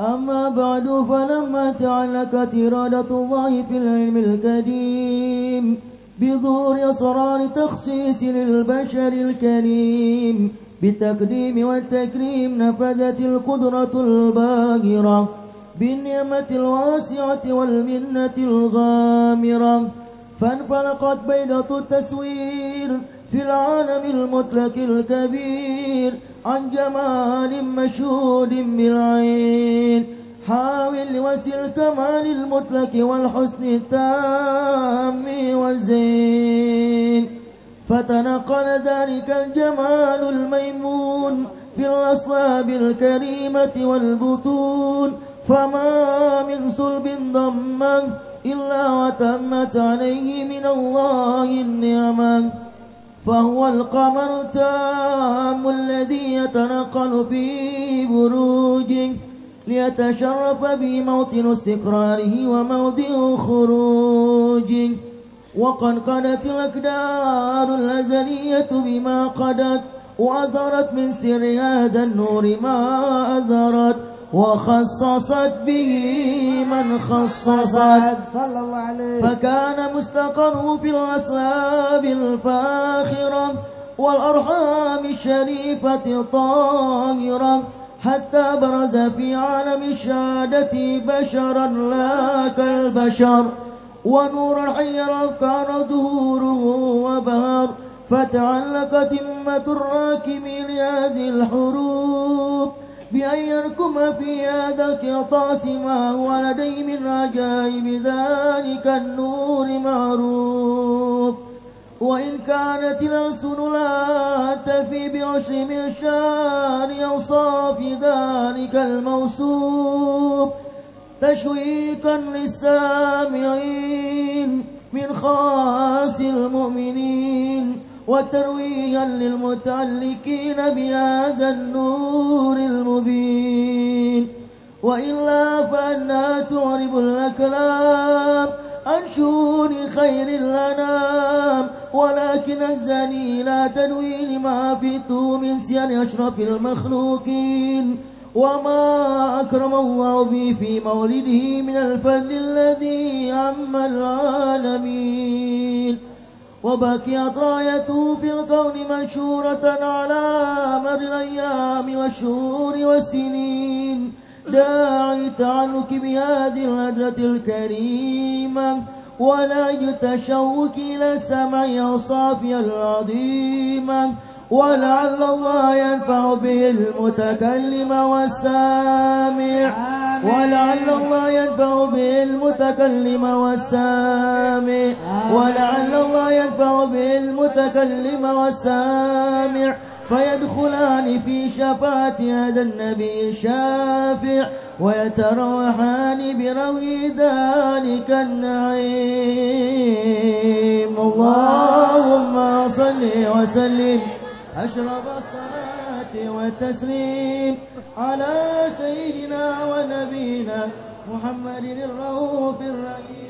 أما بعد فلما تعلقت إرادة الله في العلم القديم بظهور أسرار تخصيص للبشر الكريم بالتقديم والتكريم نفذت القدرة الباهرة بالنعمة الواسعة والمنة الغامرة فانفلقت بيضة التسوير في العالم المطلق الكبير عن جمال مشهود بالعين. حاول لوسع الكمال المطلق والحسن التام والزين. فتنقل ذلك الجمال الميمون في الأصلاب الكريمة والبطون. فما من صلب ضمه إلا وتمت عليه من الله النعمة. فهو القمر التام الذي يتنقل في بروجه ليتشرف به موطن استقراره وموضع خروجه. وقد قدت الأكدار الأزلية بما قدت وأظهرت من سر هذا النور ما أظهرت وخصصت به من خصصت. صلى الله عليه فكان مستقره في الأسلاب الفاخرة والأرحام الشريفة الطاهرة حتى برز في عالم الشهادة بشرا لا كالبشر ونور حي الأفكار ظهوره وبهر. فتعلقت أمة الراكبين لهذه الحروب. بأن يركم في هذا القرطاس ما هو لديه من عجائب ذلك النور معروف. وإن كانت الألسن لا تفي بعشر من شان أوصاف ذلك الموصوف. تشويقا للسامعين من خاص المؤمنين. وترويها للمتعلقين بهذا النور المبين. وإلا فأنا تعرب الأكلام عن شؤون خير الأنام. ولكن الزني لا تنوي لما فيته من سير أشرف المخلوقين. وما أكرم الله به في مولده من الفضل الذي عم العالمين. وبقيت رايته في الكون منشورة على مر الأيام والشهور والسنين. داعي التعنك بهذه الهجرة الكريمة ولا يتشوك إلى السمع أوصافها العظيمة ولعل الله ينفع به المتكلم والسامع. ولعل الله ينفع به المتكلم والسامع. ولعل المتكلم والسامع فيدخلان في شفاعة هذا النبي الشافع ويتروحان بروي ذلك النعيم. اللهم صل وسلم. أشرف الصلاة والتسليم على سيدنا ونبينا محمد الرؤوف الرحيم.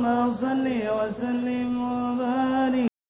اللهم صل وسلم وبارك